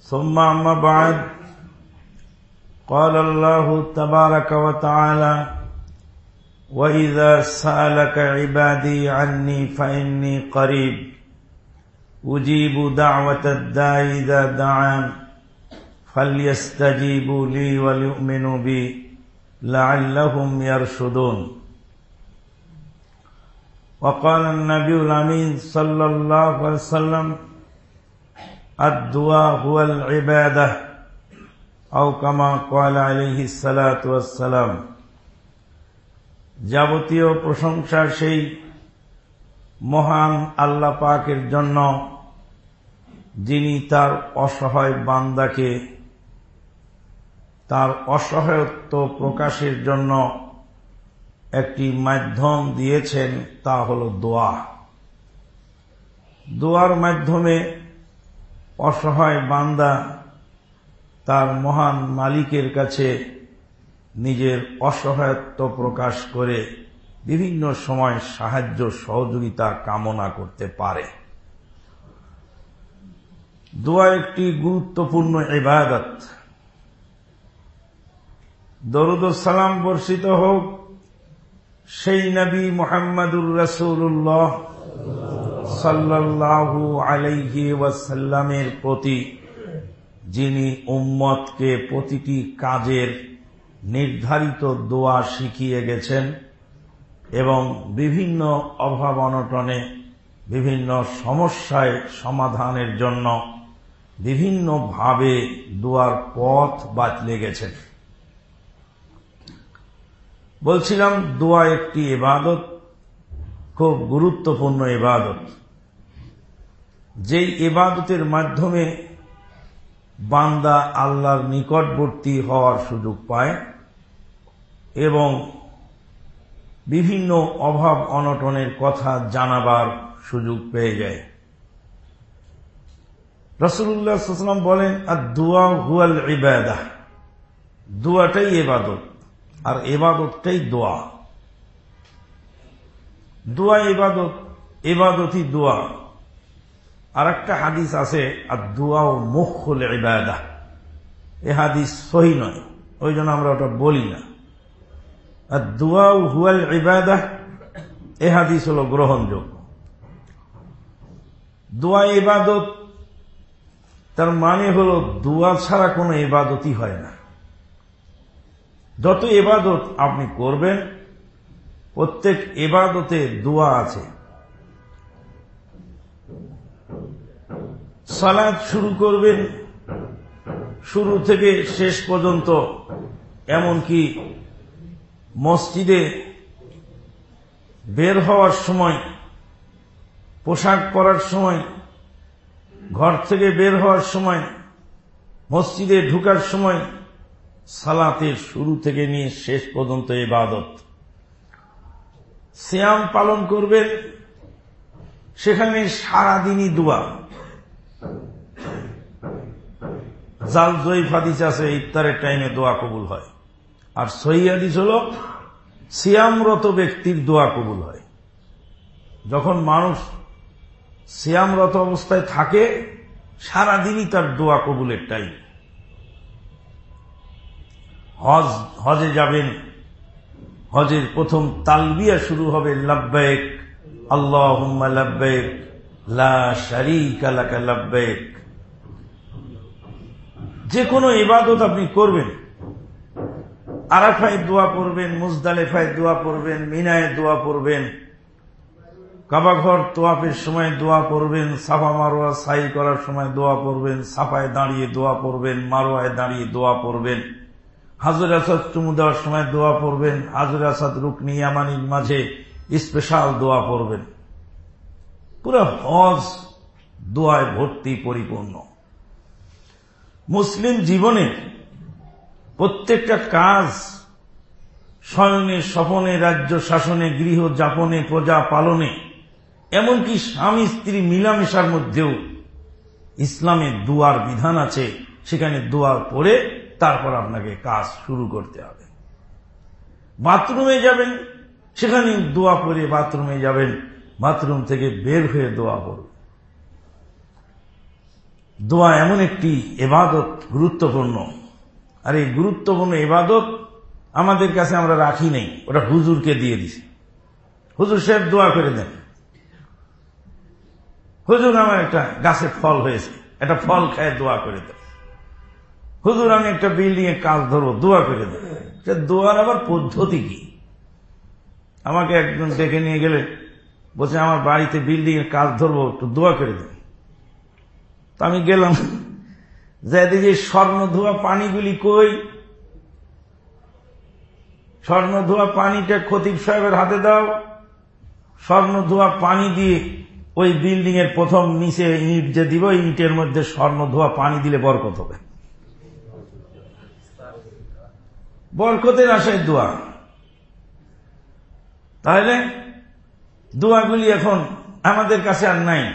ثم أما بعد قال الله تبارك وتعالى وإذا سألك عبادي عني فإني قريب. أجيب دعوة الداعي إذا دعان فليستجيبوا لي وليؤمنوا بي لعلهم يرشدون. وقال النبي الأمين صلى الله عليه وسلم الدعاء هو العبادة أو كما قال عليه الصلاة والسلام যাবতীয় প্রশংসা সেই মহান আল্লাহ পাকের জন্য যিনি তার অসহায় বান্দাকে তার অসহায়ত্ব প্রকাশের জন্য একটি মাধ্যম দিয়েছেন তা হল দোয়া দোয়ার মাধ্যমে অসহায় বান্দা তার মহান মালিকের কাছে নিজের অসহায়ত্ব প্রকাশ করে বিভিন্ন সময় সাহায্য সহযোগিতা কামনা করতে পারে। দোয়া একটি গুরুত্বপূর্ণ ইবাদত। দরুদ সালাম বর্ষিত হোক সেই নবী মোহাম্মদুর রসুল্লাহ সাল্লাহু আলাইহি ওয়াসাল্লামের প্রতি, যিনি উম্মতকে প্রতিটি কাজের নির্ধারিত দোয়া শিখিয়ে গেছেন এবং বিভিন্ন অভাব অনটনে, বিভিন্ন সমস্যায় সমাধানের জন্য বিভিন্নভাবে দোয়ার পথ বাতলে গেছেন। বলছিলাম, দোয়া একটি এবাদত খুব গুরুত্বপূর্ণ এবাদত যেই এবাদতের মাধ্যমে বান্দা আল্লাহর নিকটবর্তী হওয়ার সুযোগ পায় এবং বিভিন্ন অভাব অনটনের কথা জানাবার সুযোগ পেয়ে যায়। রসুল্লাহাম বলেন আর দুয়া হুয়াল ইবাদা। দুয়াটাই এবাদত আর এবাদতটাই দোয়া। দোয়া এবাদত এবাদতই দোয়া। আর একটা হাদিস আছে আর দোয়া ও মুখল ইবাদা। এ হাদিস সহি নয়, ওই জন্য আমরা ওটা বলি না। আর দোয়া ও হুয়াল ইবাদা, এ হাদিস হল গ্রহণযোগ্য। দোয়া ইবাদত, তার মানে হল দোয়া ছাড়া কোনো ইবাদতই হয় না। যত এবাদত আপনি করবেন প্রত্যেক এবাদতে দোয়া আছে। সালাদ শুরু করবেন, শুরু থেকে শেষ পর্যন্ত, এমনকি মসজিদে বের হওয়ার সময়, পোশাক পরার সময়, ঘর থেকে বের হওয়ার সময়, মসজিদে ঢুকার সময়, সালাতের শুরু থেকে নিয়ে শেষ পর্যন্ত এবাদত শ্যাম পালন করবেন, সেখানে সারাদিনই দোয়া। জাল জয়ীফ হাদিস আছে, ইফতারের টাইমে দোয়া কবুল হয়। আর সহি হাদিস হল, সিয়ামরত ব্যক্তির দোয়া কবুল হয়। যখন মানুষ সিয়ামরত অবস্থায় থাকে, সারাদিনই তার দোয়া কবুলের টাইম হজ, হজে যাবেন হজের প্রথম তালবিয়া শুরু হবে লাব্বেক আল্লাহ লাব্বেক লা লাব্বেক যে কোনো ইবাদত আপনি করবেন। আরাফায় দোয়া পড়বেন, মুজদালেফায় দোয়া পড়বেন, মিনায় দোয়া পড়বেন। কাবাঘর তোয়াফের সময় দোয়া পড়বেন, সাফা মারোয়া সাই করার সময় দোয়া পড়বেন, সাফায় দাঁড়িয়ে দোয়া পড়বেন, মারোয়ায় দাঁড়িয়ে দোয়া পড়বেন। হাজর আসাদ চুমু দেওয়ার সময় দোয়া পড়বেন। হাজর আসাদ রুকনি ইয়ামানির মাঝে স্পেশাল দোয়া পড়বেন। পুরো হজ দোয়ায় ভর্তি পরিপূর্ণ। মুসলিম জীবনে প্রত্যেকটা কাজ শয়নে স্বপনে, রাজ্য শাসনে, গৃহ যাপনে, প্রজা পালনে, এমনকি স্বামী, স্ত্রী মিলামেশার মধ্যেও ইসলামের দুয়ার বিধান আছে। সেখানে দুয়ার পরে তারপর আপনাকে কাজ শুরু করতে হবে। বাথরুমে যাবেন, সেখানে দোয়া পরে বাথরুমে যাবেন, বাথরুম থেকে বের হয়ে দোয়া পড়বেন দোয়া এমন একটি এবাদত গুরুত্বপূর্ণ। আর এই গুরুত্বপূর্ণ এবাদত আমাদের কাছে আমরা রাখি নেই, ওটা হুজুরকে দিয়ে দিছি। হুজুর সাহেব দোয়া করে দেন। হুজুর আমার একটা গাছে ফল হয়েছে, একটা ফল খায় দোয়া করে দেন। হুজুর, আমি একটা বিল্ডিং এর কাজ ধরবো, দোয়া করে দেবে। দোয়ার আবার পদ্ধতি কি? আমাকে একজন ডেকে নিয়ে গেলে, বলছে, আমার বাড়িতে বিল্ডিং এর কাজ ধরবো, একটু দোয়া করে দেবে। তো আমি গেলাম। যে যে স্বর্ণ ধোয়া পানিগুলি কই? স্বর্ণ ধোয়া পানিটা খতিব সাহেবের হাতে দাও। স্বর্ণ ধোয়া পানি দিয়ে ওই বিল্ডিং এর প্রথম নিচে ইট যে দিব, ইটের মধ্যে স্বর্ণ ধোয়া পানি দিলে বরকত হবে। বরকতের আশায় দোয়া। তাহলে দোয়াগুলি এখন আমাদের কাছে আর নাই।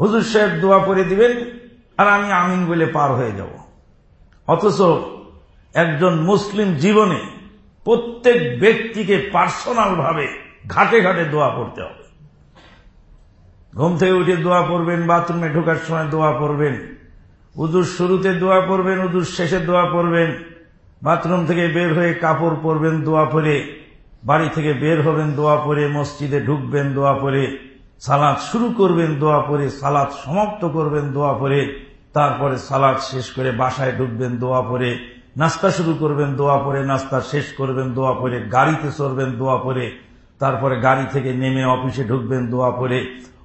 হুজুর সাহেব দোয়া করে দিবেন, আর আমি আমিন বলে পার হয়ে যাব। অথচ একজন মুসলিম জীবনে প্রত্যেক ব্যক্তিকে পার্সোনাল ভাবে ঘাটে ঘাটে দোয়া করতে হবে। ঘুম থেকে উঠে দোয়া পড়বেন, বাথরুমে ঢোকার সময় দোয়া পড়বেন। উদুর শুরুতে দোয়া পড়বেন উদুর শেষে দোয়া পড়বেন বাথরুম থেকে বের হয়ে কাপড় পরবেন দোয়া পরে বাড়ি থেকে বের হবেন দোয়া পরে মসজিদে ঢুকবেন দোয়া পরে সালাদ শুরু করবেন দোয়া পরে সালাদ সমাপ্ত করবেন দোয়া পরে তারপরে সালাদ শেষ করে বাসায় ঢুকবেন দোয়া পরে নাস্তা শুরু করবেন দোয়া পরে নাস্তা শেষ করবেন দোয়া পরে গাড়িতে চড়বেন দোয়া পরে তারপরে গাড়ি থেকে নেমে অফিসে ঢুকবেন দোয়া পরে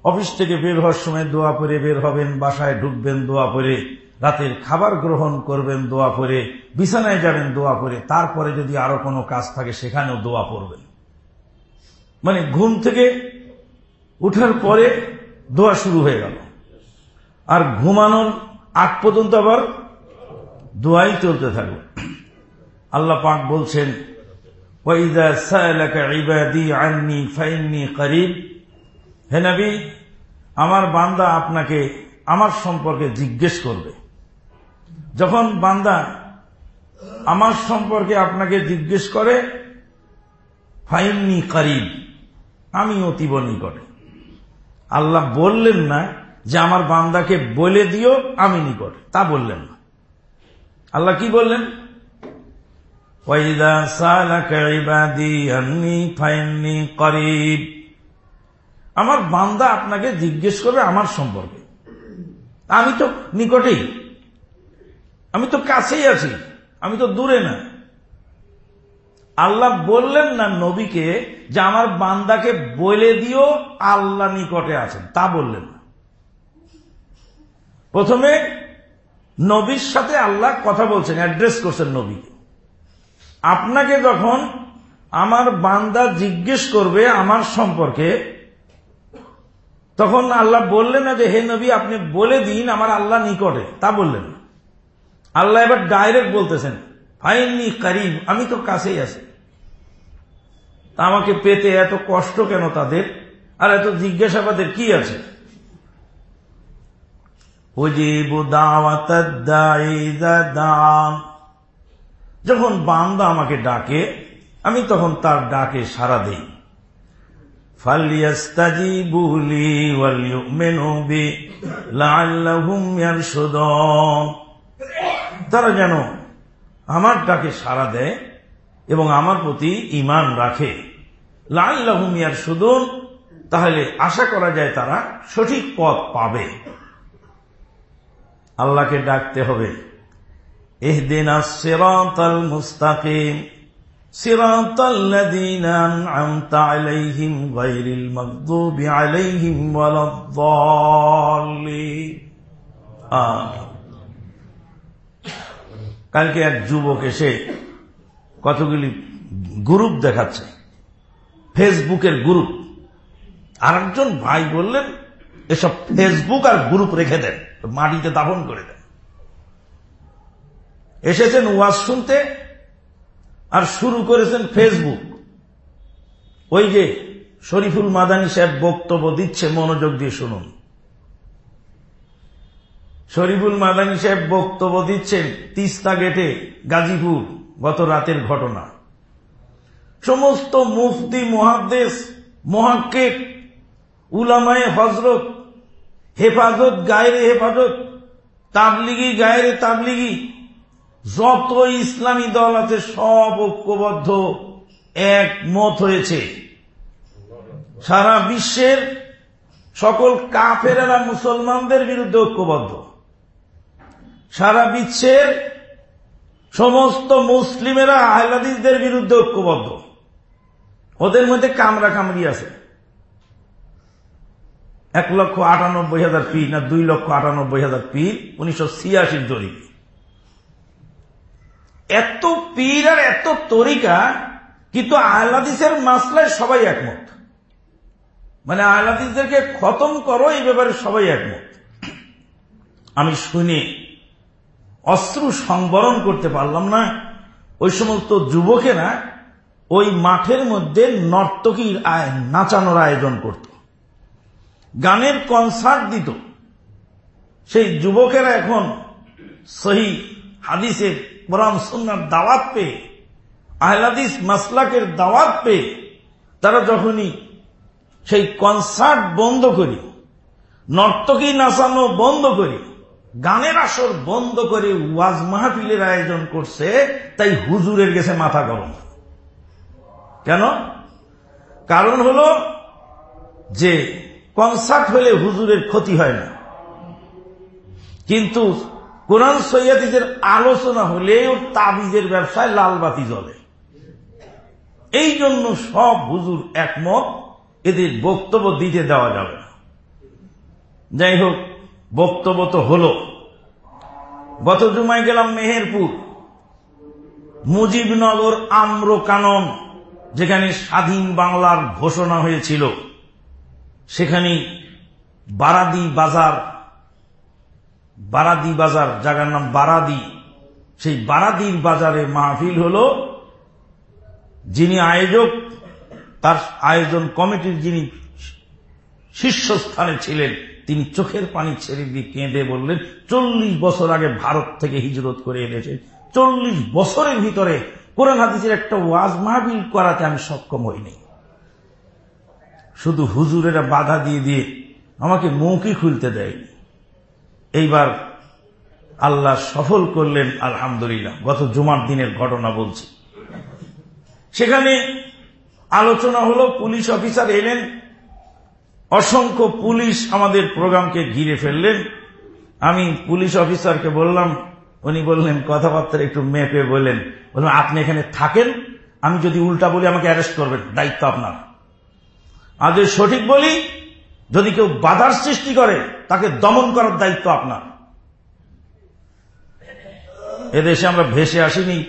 অফিস থেকে বের হওয়ার সময় দোয়া পরে বের হবেন, বাসায় ঢুকবেন দোয়া পরে রাতের খাবার গ্রহণ করবেন দোয়া পরে বিছানায় যাবেন দোয়া পরে তারপরে যদি আরও কোনো কাজ থাকে সেখানেও দোয়া পড়বেন। মানে ঘুম থেকে উঠার পরে দোয়া শুরু হয়ে গেল। আর ঘুমানোর আগ পর্যন্ত আবার দোয়াই চলতে থাকবে। আল্লাহ পাক বলছেন হে নবী, আমার বান্দা আপনাকে আমার সম্পর্কে জিজ্ঞেস করবে। যখন বান্দা আমার সম্পর্কে আপনাকে জিজ্ঞেস করে, ফাইননি করিব আমি অতীব নিকটে। আল্লাহ বললেন না যে আমার বান্দাকে বলে দিও, আমি নিকটে। তা বললেন না। আল্লাহ কি বললেন? আমার বান্দা আপনাকে জিজ্ঞেস করবে আমার সম্পর্কে। আমি তো নিকটেই। আমি তো কাছেই আছি। আমি তো দূরে না। আল্লাহ বললেন না নবীকে যে আমার বান্দাকে বলে দিও আল্লাহ নিকটে আছেন। তা বললেন না। প্রথমে নবীর সাথে আল্লাহ কথা বলছেন, অ্যাড্রেস করছেন নবীকে। আপনাকে যখন আমার বান্দা জিজ্ঞেস করবে আমার সম্পর্কে তখন আল্লাহ বললেন না যে, হে নবী, আপনি বলে দিন আমার আল্লাহ নিকটে। তা বললেন আল্লাহ এবার ডাইরেক্ট বলতেছেন, ফাইননি করিব আমি তো কাছেই আছি। আমাকে পেতে এত কষ্ট কেন তাদের? আর এত জিজ্ঞাসাবাদের কি আছে? যখন বান্দা আমাকে ডাকে, আমি তখন তার ডাকে সারা দেই। তারা যেন আমার ডাকে সারা দেয় এবং আমার প্রতি ইমান রাখে। লাল্লাহুমিয়ার সুদন তাহলে আশা করা যায় তারা সঠিক পথ পাবে। আল্লাহকে ডাকতে হবে। এহদিনা সিরাতাল মুস্তাকিম। কালকে এক যুবক এসে কতগুলি গ্রুপ দেখাচ্ছে। ফেসবুকের গ্রুপ। আর একজন ভাই বললেন, এসব ফেসবুক আর গ্রুপ রেখে দেন, মাটিতে দাফন করে দেন। এসেছেন ওয়াজ শুনতে শুরু করেছেন ফেসবুক ওই যে শরীফুল মাদানী সাহেব বক্তব্য দিচ্ছে, মনোযোগ দিয়ে শুনুন। শরীফুল মাদানী সাহেব বক্তব্য দিচ্ছেন তিস্তা গেটে, গাজীপুর, গত রাতের ঘটনা। সমস্ত মুফতি মহাদেশ মহাক্কেক, উলামায়ে হজরত হেফাজত, গায়ের হেফাজত, তাবলিগি, গায়ের তাবলিগি যত ইসলামী দল আছে, সব ঐক্যবদ্ধ, একমত হয়েছে। সারা বিশ্বের সকল কাফেরা মুসলমানদের বিরুদ্ধে ঐক্যবদ্ধ। সারা বিশ্বের সমস্ত মুসলিমেরা আহলাদিসদের বিরুদ্ধে ঐক্যবদ্ধ। ওদের মধ্যে কামরা কামড়ি আছে। এক লক্ষ আটানব্বই হাজার পি না, দুই লক্ষ আটানব্বই হাজার পি উনিশশো ছিয়াশির জরিপে এত পীর আর এত তরিকা, কিন্তু আহলাদিসের মাসলায় সবাই একমত। মানে আহলাদিসদেরকে খতম করো, এই ব্যাপারে সবাই একমত। আমি শুনে অস্ত্র সংবরণ করতে পারলাম না। ওই সমস্ত যুবকেরা ওই মাঠের মধ্যে নর্তকীর আয় নাচানোর আয়োজন করত। গানের কনসার্ট দিত। সেই যুবকেরা এখন সহি হাদিসের কোরআন সন্ন্যার দাওয়াত পেয়ে আহলাদিস মাসলাকের দাওয়াত পেয়ে, তারা যখনই সেই কনসার্ট বন্ধ করি, নর্তকী নাচানো বন্ধ করি, গানের আসর বন্ধ করে ওয়াজ মাহফিলের আয়োজন করছে, তাই হুজুরের গেছে মাথা গরম। কেন? কারণ হল যে কনসার্ট হলে হুজুরের ক্ষতি হয় না। কিন্তু কোরআন সৈয়াদিদের আলোচনা হলেও তাবিজের ব্যবসায় লালবাতি জ্বলে। এই জন্য সব হুজুর একমত, এদের বক্তব্য দিতে দেওয়া যাবে না। যাই হোক, বক্তব্য তো হল। গত জুমায় গেলাম মেহেরপুর, মুজিবনগর আম্র কানন, যেখানে স্বাধীন বাংলার ঘোষণা হয়েছিল সেখানে বারাদি বাজার বারাদি বাজার, জায়গার নাম বারাদি। সেই বারাদির বাজারে মাহফিল হল যিনি আয়োজক, তার আয়োজন কমিটির যিনি শীর্ষস্থানে ছিলেন, তিনি চোখের পানি ছেড়ে দিয়ে কেঁদে বললেন, চল্লিশ বছর আগে ভারত থেকে হিজরত করে এনেছে। চল্লিশ বছরের ভিতরে কোরআন হাদিসের একটা ওয়াজ মাহবিল করাতে আমি সক্ষম হইনি। শুধু হুজুরেরা বাধা দিয়ে দিয়ে আমাকে মৌকি খুলতে দেয়নি। এইবার আল্লাহ সফল করলেন, আলহামদুলিল্লাহ। গত জুমার দিনের ঘটনা বলছি। সেখানে আলোচনা হলো, পুলিশ অফিসার এলেন, অসংখ্য পুলিশ আমাদের প্রোগ্রামকে ঘিরে ফেললেন। আমি পুলিশ অফিসারকে বললাম, উনি বললেন, কথাবার্তা একটু মেপে বললেন। বললাম, আপনি এখানে থাকেন? আমি যদি উল্টা বলি, আমাকে অ্যারেস্ট করবেন। দায়িত্ব আপনার। আর যদি সঠিক বলি যদি কেউ বাধার সৃষ্টি করে, তাকে দমন করার দায়িত্ব আপনার। এদেশে আমরা ভেসে আসিনি,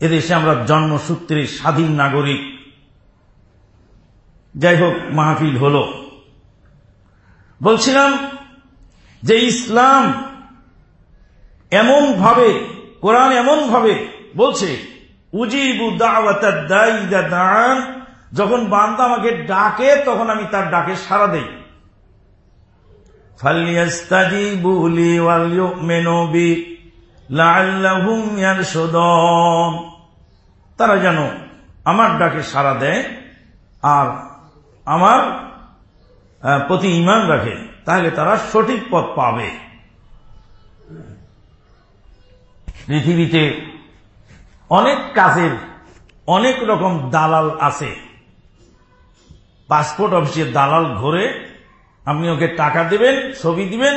এদেশে আমরা জন্মসূত্রে স্বাধীন নাগরিক। যাই হোক, মাহফিল হল। বলছিলাম যে ইসলাম এমন ভাবে কোরআন এমন ভাবে বলছে, উজিবু দান যখন বান্দা আমাকে ডাকে, তখন আমি তার ডাকে সারা দেই। তারা যেন আমার ডাকে সারা দেয় আর আমার প্রতি ইমান রাখে, তাহলে তারা সঠিক পথ পাবে। পৃথিবীতে অনেক কাজের অনেক রকম দালাল আছে। পাসপোর্ট অফিসের দালাল ঘরে আপনি ওকে টাকা দেবেন, ছবি দিবেন,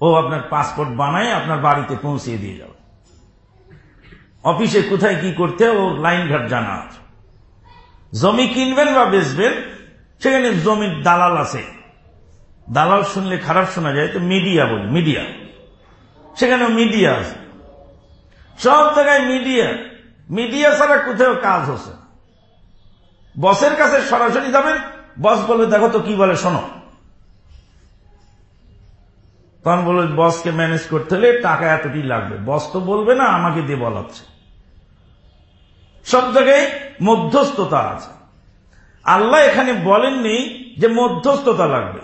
ও আপনার পাসপোর্ট বানায় আপনার বাড়িতে পৌঁছিয়ে দিয়ে যাবে। অফিসে কোথায় কি করতে ও লাইন ঘাট জানা আছে। জমি কিনবেন বা বেচবেন, সেখানে জমির দালাল আছে। দালাল শুনলে খারাপ শোনা যায়, তো মিডিয়া বলি, মিডিয়া। সেখানে মিডিয়া আছে। সব জায়গায় মিডিয়া। মিডিয়া ছাড়া কোথাও কাজ হচ্ছে বসের কাছে সরাসরি যাবেন, বস বলবে, দেখো তো কি বলে, শোনো। তখন বলবে বসকে ম্যানেজ করতে হলে টাকা এতটি লাগবে। বস তো বলবে না, আমাকে দিয়ে বলাচ্ছে সব জায়গায় মধ্যস্থতা আছে। আল্লাহ এখানে বলেননি যে মধ্যস্থতা লাগবে।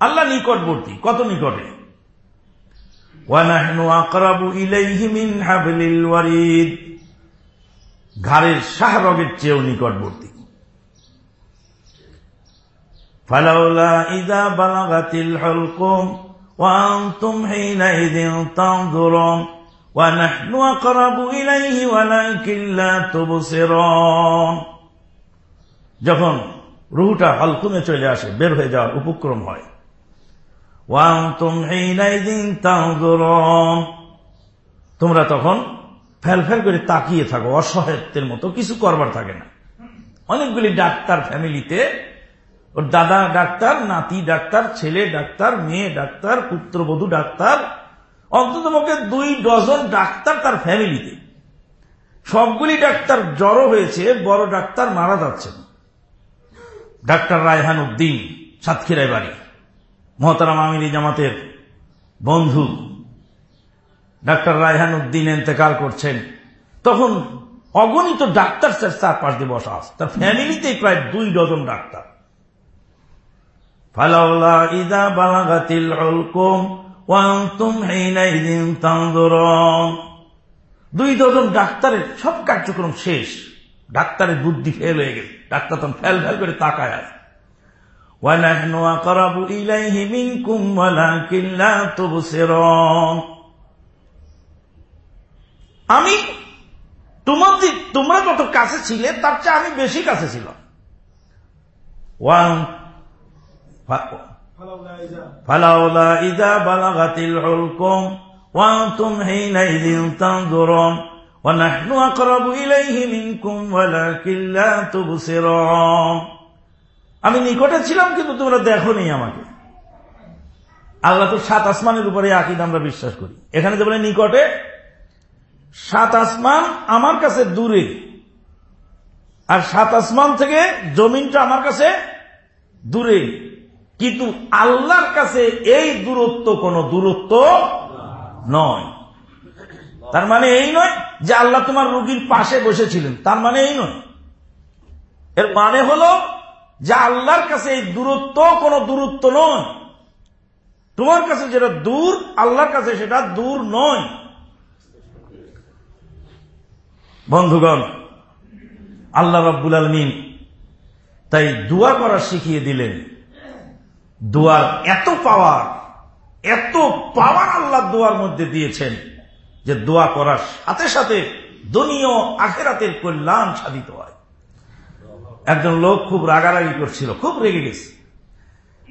আল্লাহ নিকটবর্তী, কত নিকটে? ঘাড়ের শাহরগের চেয়েও নিকটবর্তী। ফালাউলা ইদা বালাগাতিল হলকুম وأنتم حينئذ تنظرون ونحن أقرب إليه ولكن لا تبصرون যখন রুহুটা হলকুমে চলে আসে বের হয়ে যাওয়ার উপক্রম হয় ওয়ান্তুম হিনাইদিন তানজুরুন তোমরা তখন ফেল ফেল করে তাকিয়ে থাকো অসহায়ত্বের মতো কিছু করবার থাকে না অনেকগুলি ডাক্তার ফ্যামিলিতে ওর দাদা ডাক্তার, নাতি ডাক্তার, ছেলে ডাক্তার, মেয়ে ডাক্তার, পুত্রবধূ ডাক্তার, অন্তত পক্ষে দুই ডজন ডাক্তার তার ফ্যামিলিতে। সবগুলি ডাক্তার জড়ো হয়েছে, বড় ডাক্তার মারা যাচ্ছেন ডাক্তার রায়হান উদ্দিন, সাতক্ষীরায় বাড়ি, মহতারাম আমিরি জামাতের বন্ধু। ডাক্তার রায়হান উদ্দিন এতেকাল করছেন। তখন অগণিত ডাক্তার স্যার চার পাশ দিয়ে বসা আছে তার ফ্যামিলিতে প্রায় দুই ডজন ডাক্তার। ফালাউলা ইদা বালাগাতিল হলকুম ওয়ান্তুম হিনাইদিন তানজুরুন দুই ডজন ডাক্তারের সব কার্যক্রম শেষ ডাক্তারের বুদ্ধি ফেল হয়ে গেছে ডাক্তার তখন ফেল ফেল করে তাকায় আছে ونحن أقرب إليه منكم ولكن لا تبصرون আমি তোমাদের তোমরা যত কাছে ছিলে তার চেয়ে আমি বেশি কাছে ছিলাম ওয়ান فلولا إذا بلغت الحلقم وأنتم حينئذ تنظرون ونحن أقرب إليه منكم ولكن لا تبصرون আমি নিকটে ছিলাম কিন্তু তোমরা দেখো নি আমাকে আল্লাহ তো সাত আসমানের উপরে আকিদ আমরা বিশ্বাস করি এখানে যে বলে নিকটে সাত আসমান আমার কাছে দূরে আর সাত আসমান থেকে জমিনটা আমার কাছে দূরে কিন্তু আল্লাহর কাছে এই দূরত্ব কোন দূরত্ব নয়। তার মানে এই নয় যে আল্লাহ তোমার রুগীর পাশে বসেছিলেন। তার মানে এই নয়। এর মানে হলো যে আল্লাহর কাছে এই দূরত্ব কোন দূরত্ব নয়। তোমার কাছে যেটা দূর, আল্লাহর কাছে সেটা দূর নয়। বন্ধুগণ, আল্লাহ রব্বুল আলমিন তাই দোয়া করা শিখিয়ে দিলেন। দোয়ার, এত পাওয়ার এত পাওয়ার আল্লাহ দোয়ার মধ্যে দিয়েছেন যে দোয়া করার সাথে সাথে দুনিয় আখেরাতের কল্যাণ সাধিত হয়। একজন লোক খুব রাগারাগি করছিল, খুব রেগে গেছে।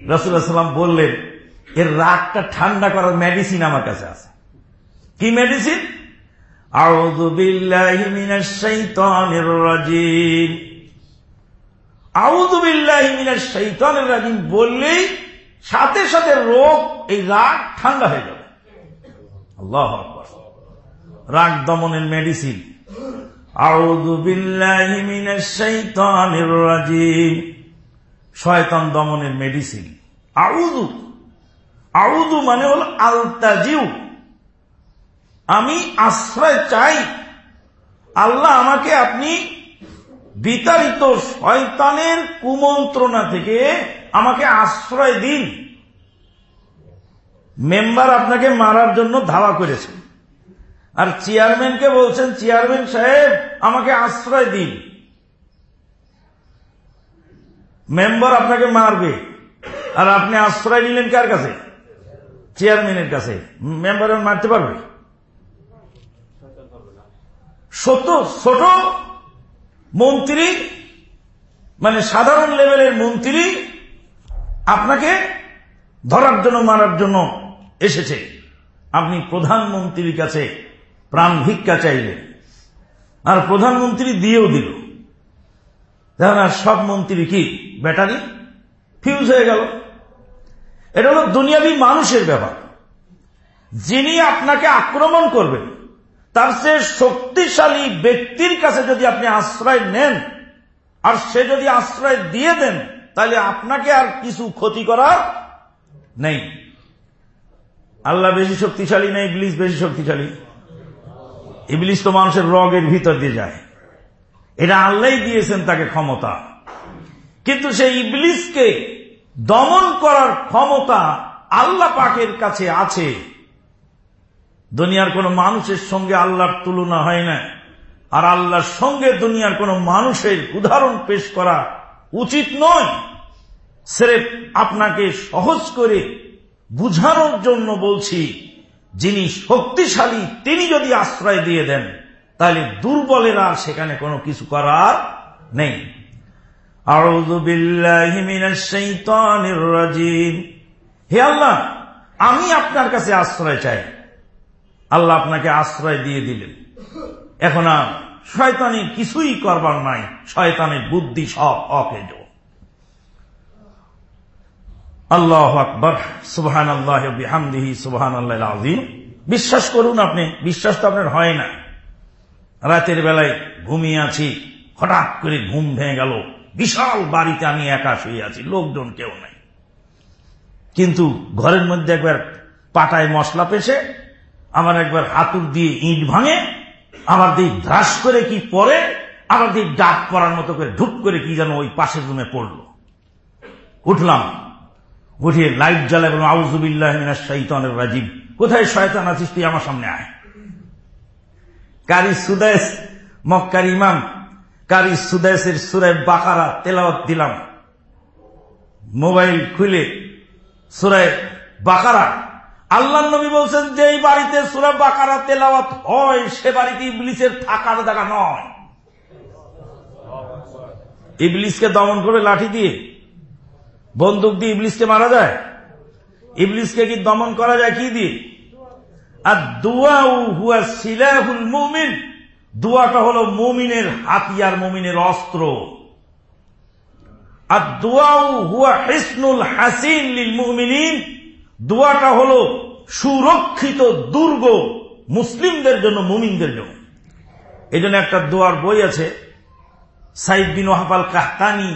রসুল্লাহ সাল্লাম বললেন, এর রাগটা ঠান্ডা করার মেডিসিন আমার কাছে আছে। কি মেডিসিন আউযু বিল্লাহি মিনাশ শাইতানির রাজিম। আউযু বিল্লাহি মিনাশ রাজিম বললেই সাথে সাথে রোগ, এই রাগ ঠান্ডা হয়ে যাবে। আল্লাহ রাগ দমনের মেডিসিন শয়তান দমনের মেডিসিন আউযু। আউযু মানে হল আলতাজিউ। আমি আশ্রয় চাই। আল্লাহ আমাকে আপনি বিতাড়িত শয়তানের কুমন্ত্রণা থেকে আমাকে আশ্রয় দিন। মেম্বার আপনাকে মারার জন্য ধাওয়া করেছে। আর চেয়ারম্যানকে বলছেন, চেয়ারম্যান সাহেব, আমাকে আশ্রয় দিন। মেম্বার আপনাকে মারবে। আর আপনি আশ্রয় নিলেন কার কাছে? চেয়ারম্যানের কাছে। মেম্বার মারতে পারবে? ছোট ছোট মন্ত্রী মানে সাধারণ লেভেলের মন্ত্রী আপনাকে ধরার জন্য, মারার জন্য এসেছে। আপনি প্রধানমন্ত্রীর কাছে প্রাণ ভিক্ষা চাইলেন। আর প্রধানমন্ত্রী দিয়েও দিল। আর সব মন্ত্রী কি? ব্যাটারি? ফিউজ হয়ে গেল। এটা হলো দুনিয়াবি মানুষের ব্যাপার। যিনি আপনাকে আক্রমণ করবেন তার সে শক্তিশালী ব্যক্তির কাছে যদি আপনি আশ্রয় নেন, আর সে যদি আশ্রয় দিয়ে দেন, তাহলে আপনাকে আর কিছু ক্ষতি করার নেই। আল্লাহ বেশি শক্তিশালী নেই ইবলিস বেশি শক্তিশালী? ইবলিস তো মানুষের রগের ভিতর দিয়ে যায়। এটা আল্লাহ দিয়েছেন তাকে ক্ষমতা। কিন্তু সেই ইবলিসকে দমন করার ক্ষমতা আল্লাহ পাকের কাছে আছে। দুনিয়ার কোন মানুষের সঙ্গে আল্লাহর তুলনা হয় না। আর আল্লাহর সঙ্গে দুনিয়ার কোন মানুষের উদাহরণ পেশ করা উচিত নয়। সেরেফ আপনাকে সহজ করে বুঝানোর জন্য বলছি, যিনি শক্তিশালী, তিনি যদি আশ্রয় দিয়ে দেন, তাহলে দুর্বলেরা সেখানে কোনো কিছু করার নেই। হে আল্লাহ, আমি আপনার কাছে আশ্রয় চাই। আল্লাহ আপনাকে আশ্রয় দিয়ে দিলেন। এখন আর শয়তানি কিছুই করবার নাই শয়তানের বুদ্ধি সব অকেজ। আল্লাহ আকবর সুবহান আল্লাহ বিহামদিহি সুবহান আল্লাহ বিশ্বাস করুন আপনি, বিশ্বাস তো আপনার হয় না। রাতের বেলায় ঘুমিয়ে আছি, হঠাৎ করে ঘুম ভেঙে গেল। বিশাল বাড়িতে আমি একা শুয়ে আছি, লোকজন কেউ নাই। কিন্তু ঘরের মধ্যে একবার পাটায় মশলা পেশে আমার একবার হাতুর দিয়ে ইট ভাঙে, আবার দিয়ে ধ্রাস করে কি পরে, আবার দিয়ে ডাক করার মতো করে ঢুক করে কি যেন ওই পাশের রুমে পড়ল। উঠলাম, উঠে লাইট জ্বালায় বললাম আউজুবিল্লাহ শৈতানের রাজীব কোথায় শয়তান আছিস তুই আমার সামনে আয়। কারি সুদেশ মক্কার ইমাম, কারি সুদেশের সুরে বাকারা তেলাওয়াত দিলাম। মোবাইল খুলে সুরায় বাকারা আল্লাহ নবী বলছেন যে এই বাড়িতে সুরা বাকারা তেলাওয়াত হয়, সে বাড়িতে ইবলিসের থাকার জায়গা নয়। ইবলিসকে দমন করে লাঠি দিয়ে? বন্দুক দিয়ে ইবলিসকে মারা যায়? ইবলিসকে কি দমন করা যায় কি দিয়ে? আর দুয়াউ হুয়া সিলাহুল মুমিন, দুয়াটা হলো মুমিনের হাতিয়ার, মুমিনের অস্ত্র। আর দুয়াউ হুয়া হিসনুল হাসিন লিল মুমিনিন দুয়াটা হলো সুরক্ষিত, দুর্গ মুসলিমদের জন্য, মুমিনদের জন্য। এই জন্য একটা দোয়ার বই আছে। সাইদ বিন ওহাবাল কাহতানি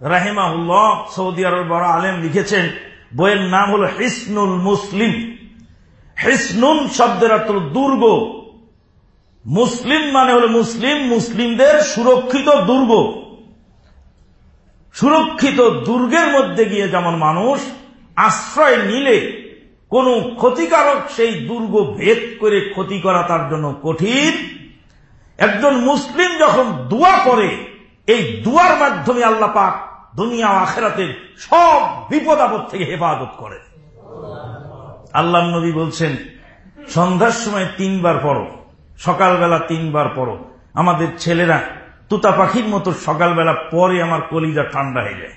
রাহেমাহুল্লাহ, সৌদি আরব বড় আলেম, লিখেছেন, বইয়ের নাম হল হিসনুল মুসলিম। হিসনুন শব্দের অর্থ দুর্গ। মুসলিম মানে হল মুসলিম, মুসলিমদের সুরক্ষিত দুর্গ। সুরক্ষিত দুর্গের মধ্যে গিয়ে যেমন মানুষ আশ্রয় নিলে কোন ক্ষতিকারক সেই দুর্গ ভেদ করে ক্ষতি করা তার জন্য কঠিন। একজন মুসলিম যখন দোয়া করে, এই দুয়ার মাধ্যমে আল্লাহ পাক দুনিয়া আখেরাতের সব বিপদ আপদ থেকে হেফাজত করে আল্লাহ নবী বলছেন, সন্ধ্যার সময় তিনবার পড়ো, সকালবেলা তিনবার পড়ো। আমাদের ছেলেরা, তুতা পাখির মতো সকালবেলা পরে আমার কলিজা ঠান্ডা হয়ে যায়।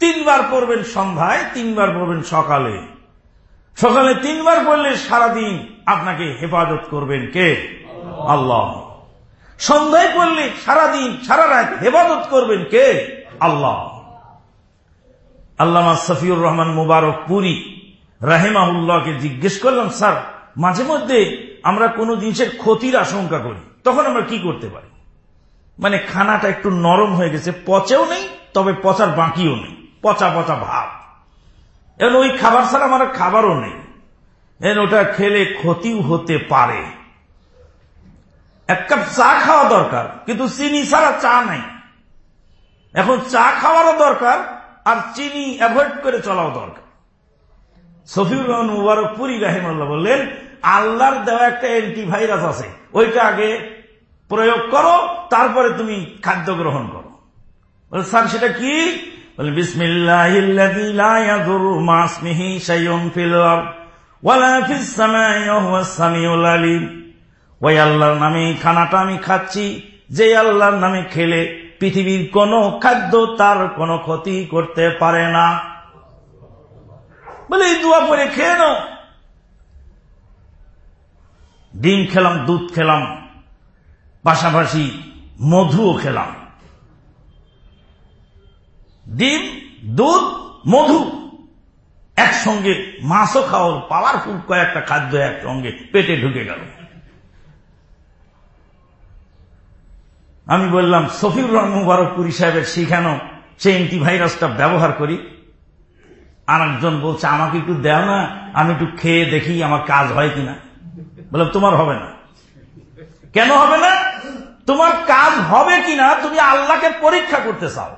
তিনবার পড়বেন সন্ধ্যায়, তিনবার পড়বেন সকালে। সকালে তিনবার পড়লে সারাদিন আপনাকে হেফাজত করবেন কে? আল্লাহ। সন্ধ্যায় পড়লে সারাদিন, সারা রাত হেফাজত করবেন কে? আল্লাহ। আল্লামা সফিউর রহমান মুবারক পুরী রাহেমাউল্লাহকে জিজ্ঞেস করলাম, স্যার, মাঝে মধ্যে আমরা কোনো জিনিসের ক্ষতির আশঙ্কা করি, তখন আমরা কি করতে পারি? মানে খানাটা একটু নরম হয়ে গেছে, পচেও নেই, তবে পচার বাকিও নেই। পচা পচা ভাব। এখন ওই খাবার ছাড়া আমার খাবারও নেই। এন ওটা খেলে ক্ষতিও হতে পারে। এক কাপ চা খাওয়া দরকার, কিন্তু চিনি ছাড়া চা নাই। এখন চা খাওয়ারও দরকার, আর চিনি অ্যাভয়েড করে চলাও দরকার। সফিউর রহমান মুবারক পুরি রাহিমাল্লাহ বললেন, আল্লাহর দেওয়া একটা অ্যান্টিভাইরাস আছে। ওইটা আগে প্রয়োগ করো, তারপরে তুমি খাদ্য গ্রহণ করো। স্যার, সেটা কি? ওই আল্লাহর নামে খানাটা আমি খাচ্ছি, যে আল্লাহর নামে খেলে পৃথিবীর কোন খাদ্য তার কোনো ক্ষতি করতে পারে না। বলে, এই দোয়া পরে খেয়ে নাও। ডিম খেলাম, দুধ খেলাম, পাশাপাশি মধুও খেলাম। ডিম, দুধ, মধু। একসঙ্গে মাছও খাওয়া পাওয়ারফুল কয়েকটা খাদ্য একসঙ্গে পেটে ঢুকে গেল। আমি বললাম, সফিউর রহমান মুবারকপুরি সাহেবের শিখানো সেই অ্যান্টিভাইরাসটা ব্যবহার করি। আর একজন বলছে, আমাকে একটু দেও না, আমি একটু খেয়ে দেখি আমার কাজ হয় কিনা। বললাম, তোমার হবে না। কেন হবে না? তোমার কাজ হবে কিনা, তুমি আল্লাহকে পরীক্ষা করতে চাও।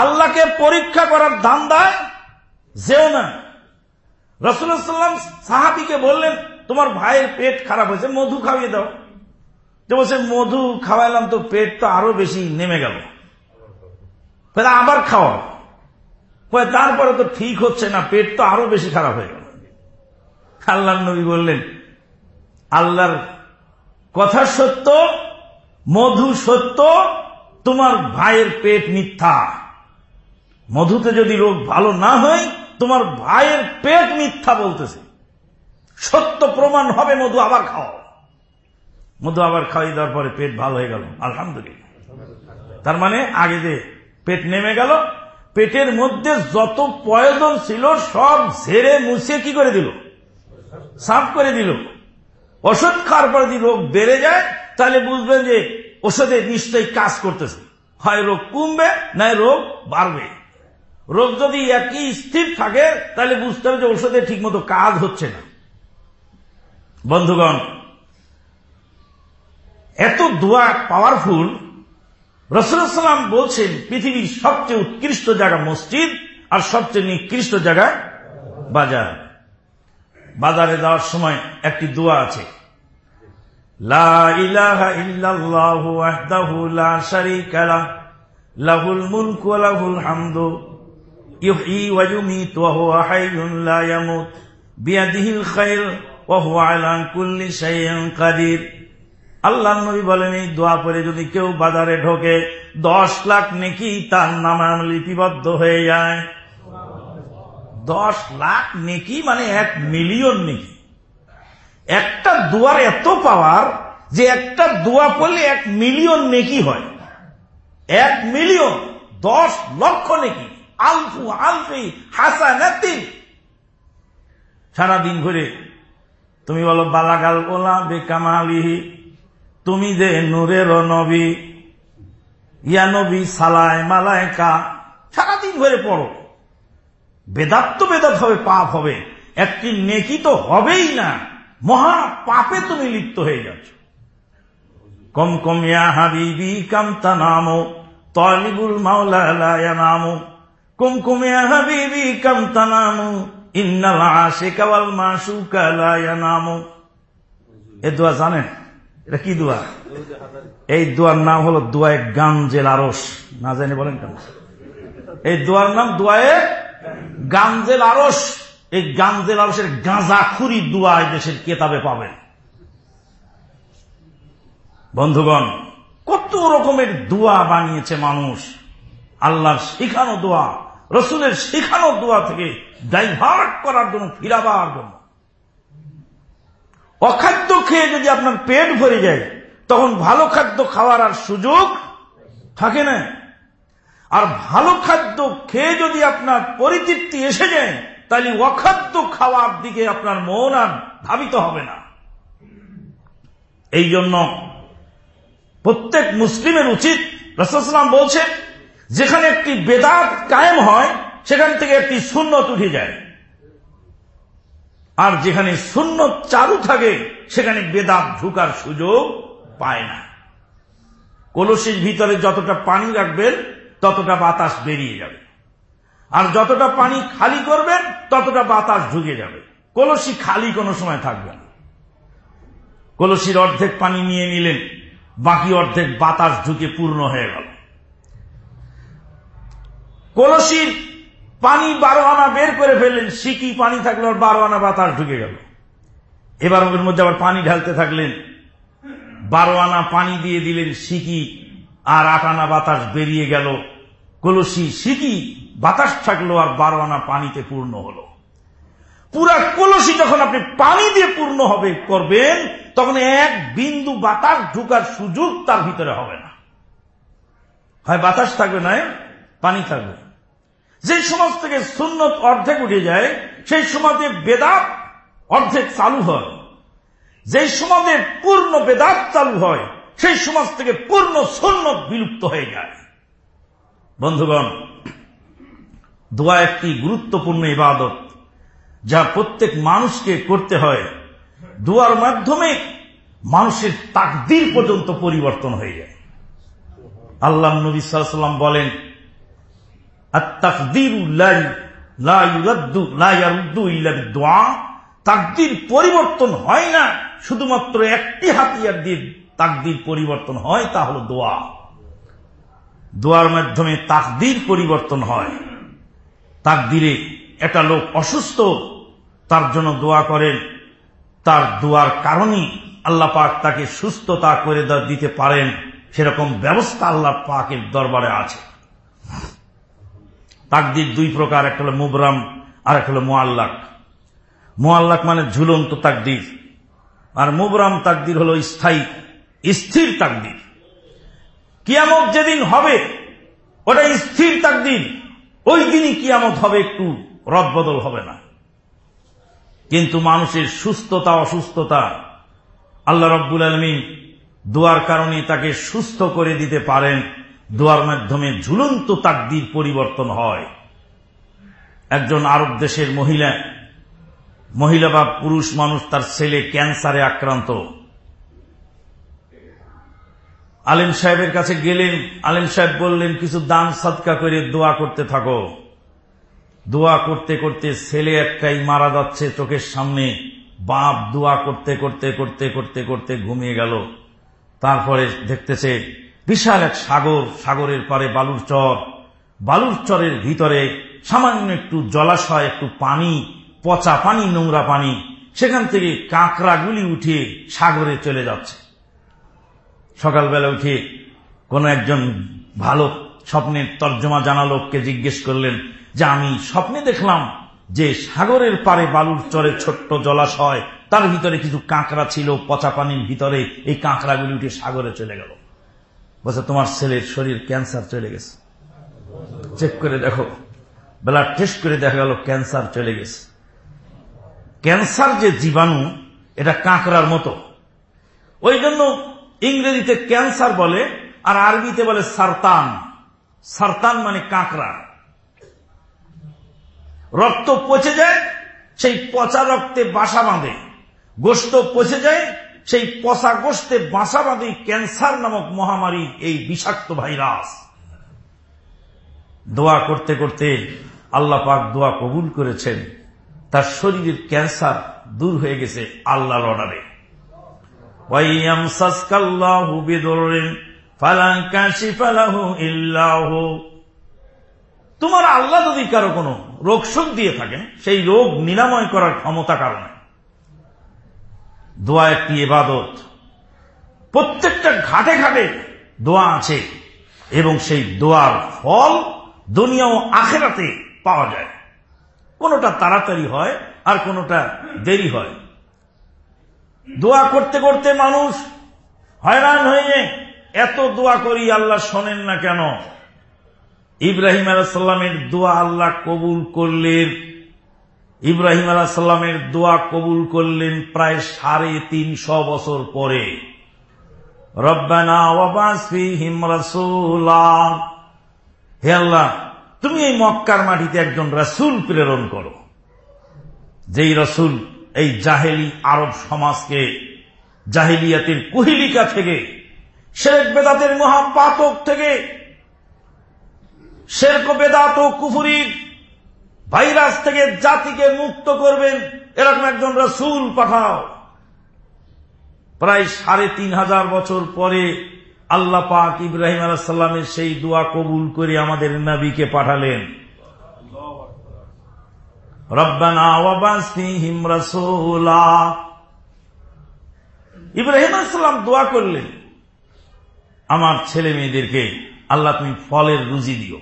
আল্লাহকে পরীক্ষা করার ধান্দায় যেও না। রসুলাম সাহাবিকে বললেন, তোমার ভাইয়ের পেট খারাপ হয়েছে, মধু খাওয়িয়ে দাও। যে বলছে, মধু খাওয়াইলাম তো পেট তো আরও বেশি নেমে গেল। আবার খাওয়াও। তারপরে তো ঠিক হচ্ছে না, পেট তো আরও বেশি খারাপ হয়ে গেল। আল্লাহ নবী বললেন, আল্লাহর কথা সত্য, মধু সত্য, তোমার ভাইয়ের পেট মিথ্যা। মধুতে যদি রোগ ভালো না হয়, তোমার ভাইয়ের পেট মিথ্যা বলতেছে। সত্য প্রমাণ হবে মধু আবার খাও। মধু আবার খাওয়াই দেওয়ার পরে পেট ভালো হয়ে গেল। আলহামদুলিল্লাহ। তার মানে আগে যে পেট নেমে গেল, পেটের মধ্যে যত প্রয়োজন ছিল সব ঝেড়ে মুছে কি করে দিল? সাফ করে দিল। ওষুধ খাওয়ার পরে যদি রোগ বেড়ে যায়, তাহলে বুঝবেন যে ওষুধে নিশ্চয়ই কাজ করতেছে। হয় রোগ কমবে, না রোগ বাড়বে। রোগ যদি একই স্থির থাকে, তাহলে বুঝতে হবে যে ওষুধে ঠিক মতো কাজ হচ্ছে না। বন্ধুগণ, এত দোয়া পাওয়ারফুল রসুলাম বলছেন, পৃথিবীর সবচেয়ে উৎকৃষ্ট জায়গা মসজিদ আর সবচেয়ে নিকৃষ্ট জায়গা বাজার। বাজারে যাওয়ার সময় একটি দোয়া আছে। লাহুল মুলক লাহুল হামদু। ওয়া হুয়া হাইয়ুন লা ইয়ামুত বিয়াদিহিল খায়র ওয়া হুয়া আলা কুল্লি শাইইন কাদির। আল্লাহ নবী বলেন, এই দোয়া পরে যদি কেউ বাজারে ঢোকে, দশ লাখ নেকি তার নামে লিপিবদ্ধ হয়ে যায়। দশ লাখ নেকি মানে এক মিলিয়ন নেকি। একটা দুয়ার এত পাওয়ার যে একটা দোয়া পড়লে এক মিলিয়ন নেকি হয়। এক মিলিয়ন, দশ লক্ষ নেকি। আলফু আলফি হাসানাতি সারাদিন ঘুরে তুমি বলো, বালাগাল ওলা বেকামালিহি তুমি যে নূরের নবী, ইয়া নবী সালায় মালায়কা। সারাদিন ঘরে পড়ো। বেদাত তো বেদাত হবে, পাপ হবে। একটি নেকি তো হবেই না। মহা পাপে তুমি লিপ্ত হয়ে যাচ্ছ। কম কম ইয়া হাবিবি কামতা নামো, তলিবুল মাওলা নামো কুম কুম ইয়া হাবিবি কামতা নামো ইন্নাল আশিকা ওয়াল মাশুকা লা ইয়ানামু। এ দোয়া জানেন? এটা কি দোয়া? এই দোয়ার নাম হলো দোয়ায় গামজেল আরস না জানি বলেন কেন? এই দোয়ার নাম দোয়ায় গামজেল আরস এই গামজেল আরসের গাঁজাখুরি দোয়া এই দেশের কেতাবে পাবেন। বন্ধুগণ, কত রকমের দোয়া বানিয়েছে মানুষ। আল্লাহর শিখানো দোয়া। রসুলের শিখানো দোয়া থেকে ডাইভার্ট করার জন্য ফিরাবার জন্য। অখাদ্য খেয়ে যদি আপনার পেট ভরে যায়, তখন ভালো খাদ্য খাওয়ার আর সুযোগ থাকে না। আর ভালো খাদ্য খেয়ে যদি আপনার পরিতৃপ্তি এসে যায়, তাহলে অখাদ্য খাওয়ার দিকে আপনার মন আর ধাবিত হবে না। এই জন্য প্রত্যেক মুসলিমের উচিত রসলাম বলছে যেখানে একটি বেদাত কায়েম হয়, সেখান থেকে একটি শূন্যত উঠে যায়। আর যেখানে শূন্য চালু থাকে, সেখানে বেদাত ঢুকার সুযোগ পায় না। কলসির ভিতরে যতটা পানি রাখবেন, ততটা বাতাস বেরিয়ে যাবে। আর যতটা পানি খালি করবেন, ততটা বাতাস ঢুকে যাবে। কলসি খালি কোনো সময় থাকবে না। কলসির অর্ধেক পানি নিয়ে নিলেন, বাকি অর্ধেক বাতাস ঢুকে পূর্ণ হয়ে গেল। কলসির পানি বারো আনা বের করে ফেললেন, সিকি পানি থাকলে আর বারো আনা বাতাস ঢুকে গেল। এবার ওর মধ্যে আবার পানি ঢালতে থাকলেন। বারো আনা পানি দিয়ে দিলেন, সিকি আর আট আনা বাতাস বেরিয়ে গেল। কলসি, সিকি, বাতাস থাকল আর বারো আনা পানিতে পূর্ণ হলো। পুরা কলসি যখন আপনি পানি দিয়ে পূর্ণ হবে, করবেন, তখন এক বিন্দু বাতাস ঢুকার সুযোগ তার ভিতরে হবে না। হয় বাতাস থাকবে না পানি থাকবে। যে সমাজ থেকে সুন্নত অর্ধেক উঠে যায়, সেই সমাজে বেদাত অর্ধেক চালু হয়। যে সমাজে পূর্ণ বেদাত চালু হয়, সেই সমাজ থেকে পূর্ণ সন্ন্যত বিলুপ্ত হয়ে যায়। বন্ধুগণ, দোয়া একটি গুরুত্বপূর্ণ ইবাদত, যা প্রত্যেক মানুষকে করতে হয়। দোয়ার মাধ্যমে মানুষের তাকদির পর্যন্ত পরিবর্তন হয়ে যায়। আল্লাহ নবী সাল্লাম বলেন তাকদির পরিবর্তন হয় না, শুধুমাত্র একটি হাতিয়ার দিয়ে তাকদির পরিবর্তন হয়, তা হল দোয়া। দোয়ার মাধ্যমে তাকদির পরিবর্তন হয়। তাকদিরে একটা লোক অসুস্থ, তার জন্য দোয়া করেন। তার দোয়ার কারণেই আল্লাহ পাক তাকে সুস্থতা করে দিতে পারেন। সেরকম ব্যবস্থা আল্লাহ পাকের দরবারে আছে। তাকদির দুই প্রকার, একটা হলো মুবরাম, আর একটা হলো মোয়াল্লাক মোয়াল্লাক মানে ঝুলন্ত তাকদির। আর মুবরাম তাকদির হলো স্থায়ী, স্থির তাকদির। কিয়ামত যেদিন হবে, ওটা স্থির তাকদির। ওই দিনই কিয়ামত হবে, একটু রদবদল হবে না। কিন্তু মানুষের সুস্থতা, অসুস্থতা, আল্লাহ রব্বুল আলমী দোয়ার কারণে তাকে সুস্থ করে দিতে পারেন। দোয়ার মাধ্যমে ঝুলন্ত তাকদির পরিবর্তন হয়। একজন আরব দেশের মহিলা মহিলা বা পুরুষ মানুষ তার ছেলে ক্যান্সারে আক্রান্ত। আলিম সাহেবের কাছে গেলেন, আলিম সাহেব বললেন, কিছু দান সৎকা করে দোয়া করতে থাকো। দোয়া করতে করতে ছেলে একটাই মারা যাচ্ছে, চোখের সামনে বাপ দোয়া করতে করতে করতে করতে করতে ঘুমিয়ে গেল। তারপরে দেখতেছে বিশাল এক সাগর, সাগরের পারে বালুর চর। বালুর চরের ভিতরে সামান্য একটু জলাশয়, একটু পানি, পচা পানি, নোংরা পানি, সেখান থেকে কাঁকড়াগুলি উঠে সাগরে চলে যাচ্ছে। সকালবেলা উঠে কোন একজন ভালো স্বপ্নের তর্জমা জানা লোককে জিজ্ঞেস করলেন, যে আমি স্বপ্নে দেখলাম যে সাগরের পারে বালুর চরে ছোট্ট জলাশয়, তার ভিতরে কিছু কাঁকড়া ছিল, পচা পানির ভিতরে এই কাঁকড়াগুলি উঠে সাগরে চলে গেল। বলছে, তোমার ছেলের শরীর ক্যান্সার চলে গেছে। চেক করে দেখো, ব্লাড টেস্ট করে দেখা গেল, ক্যান্সার চলে গেছে। ক্যান্সার যে জীবাণু, এটা কাঁকড়ার মতো। ওই জন্য ইংরেজিতে ক্যান্সার বলে, আর আরবিতে বলে সারতান। সারতান মানে কাঁকড়া। রক্ত পচে যায়, সেই পচা রক্তে বাসা বাঁধে। গোস্ত পচে যায় সেই পচা বাসা বাঁধে ক্যান্সার নামক মহামারী এই বিষাক্ত ভাইরাস। দোয়া করতে করতে আল্লাহ পাক দোয়া কবুল করেছেন। তার শরীরের ক্যান্সার দূর হয়ে গেছে আল্লাহর অর্ডারে। তোমার আল্লাহ যদি কারও কোনো রোগ শোক দিয়ে থাকেন সেই রোগ নিরাময় করার ক্ষমতা কারণে দোয়া একটি এবাদত প্রত্যেকটা ঘাটে ঘাটে দোয়া আছে এবং সেই দোয়ার ফল দুনিয়া ও আখেরাতে পাওয়া যায়। কোনোটা তাড়াতাড়ি হয় আর কোনোটা দেরি হয়। দোয়া করতে করতে মানুষ হয়রান হয়ে এত দোয়া করি আল্লাহ শোনেন না কেন? ইব্রাহিম আলাহাল্লামের দোয়া আল্লাহ কবুল করলেন। ইব্রাহিম আলাহাল্লামের দোয়া কবুল করলেন প্রায় সাড়ে তিনশো বছর পরে। আল্লাহ, তুমি এই মক্কার মাটিতে একজন রাসুল প্রেরণ করো। যেই রসুল, এই জাহেলি আরব সমাজকে, জাহিলিয়াতের কুহিলিকা থেকে শেখ বেদাতের মহাপাতক থেকে, শেরক বেদাত ও কুফুরির ভাইরাস থেকে জাতিকে মুক্ত করবেন, এরকম একজন রসুল পাঠাও। প্রায় সাড়ে তিন হাজার বছর পরে আল্লাহ পাক ইব্রাহিম আলাহাল্লামের সেই দোয়া কবুল করে আমাদের নবীকে পাঠালেন। ইব্রাহিম আলাইহিস দোয়া করলেন, আমার ছেলে মেয়েদেরকে আল্লাহ তুমি ফলের রুজি দিও।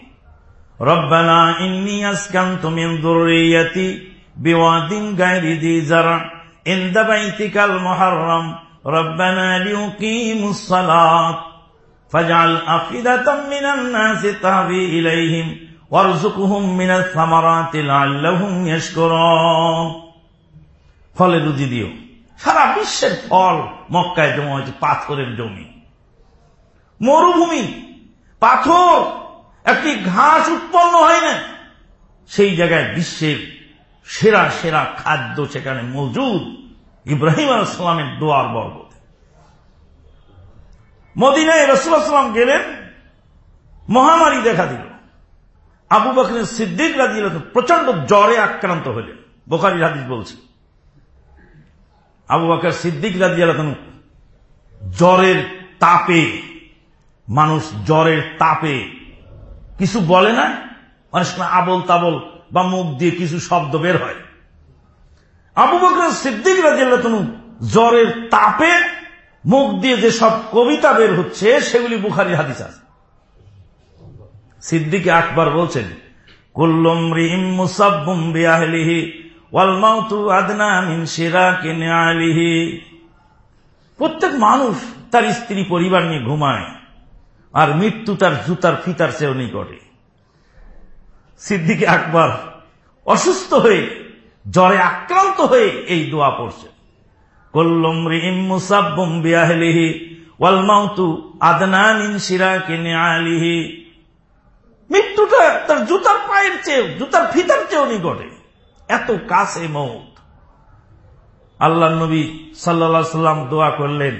রব্বানা ইন্নী আসকানতু মিন যুররিয়াতি বিওয়াদিন গায়রি দি যারা ইনদা বাইতিকাল মুহাররম। রব্বানা লিউকিমুস সালাত। ফাজআল আফিদাতাম মিনান নাসি তাহবি ইলাইহিম ওয়ারজুকহুম মিনাস সামারাতি লাআল্লাহুম ইয়াশকুরুন। ফলে রুজি দিও। সারা বিশ্বের ফল মক্কায় জমা হয়েছে পাথরের জমি। মরুভূমি, পাথর। একটি ঘাস উৎপন্ন হয় না। সেই জায়গায় বিশ্বের সেরা সেরা খাদ্য সেখানে মজুদ। ইব্রাহিম আলাইসালামের দোয়ার বর্গতে মদিনায় রসুলাম গেলেন, মহামারী দেখা দিল। আবু বকরের সিদ্দিক রাজি প্রচণ্ড জ্বরে আক্রান্ত হলেন। বোখারি হাদিস বলছি, আবু বকর সিদ্দিক রাজি জ্বরের তাপে, মানুষ জ্বরের তাপে কিছু বলে না, অনেক সময় আবল তাবল বা মুখ দিয়ে কিছু শব্দ বের হয়। আবু বকর সিদ্দিক রাজিয়াল্লাহ জ্বরের তাপে মুখ দিয়ে যে সব কবিতা বের হচ্ছে, সেগুলি বুখারি হাদিস আছে। সিদ্দিকে আকবর বলছেন প্রত্যেক মানুষ তার স্ত্রী পরিবার নিয়ে ঘুমায়। আর মৃত্যু তার জুতার ফিতার চেয়েও নিকটে। সিদ্দিকে আকবর অসুস্থ হয়ে, জ্বরে আক্রান্ত হয়ে এই দোয়া পড়ছে। মৃত্যুটা তার জুতার পায়ের চেয়ে জুতার ফিতার চেয়েও নিকটে। এত কাছে মৌত। আল্লাহ নবী সাল্লা সাল্লাম দোয়া করলেন,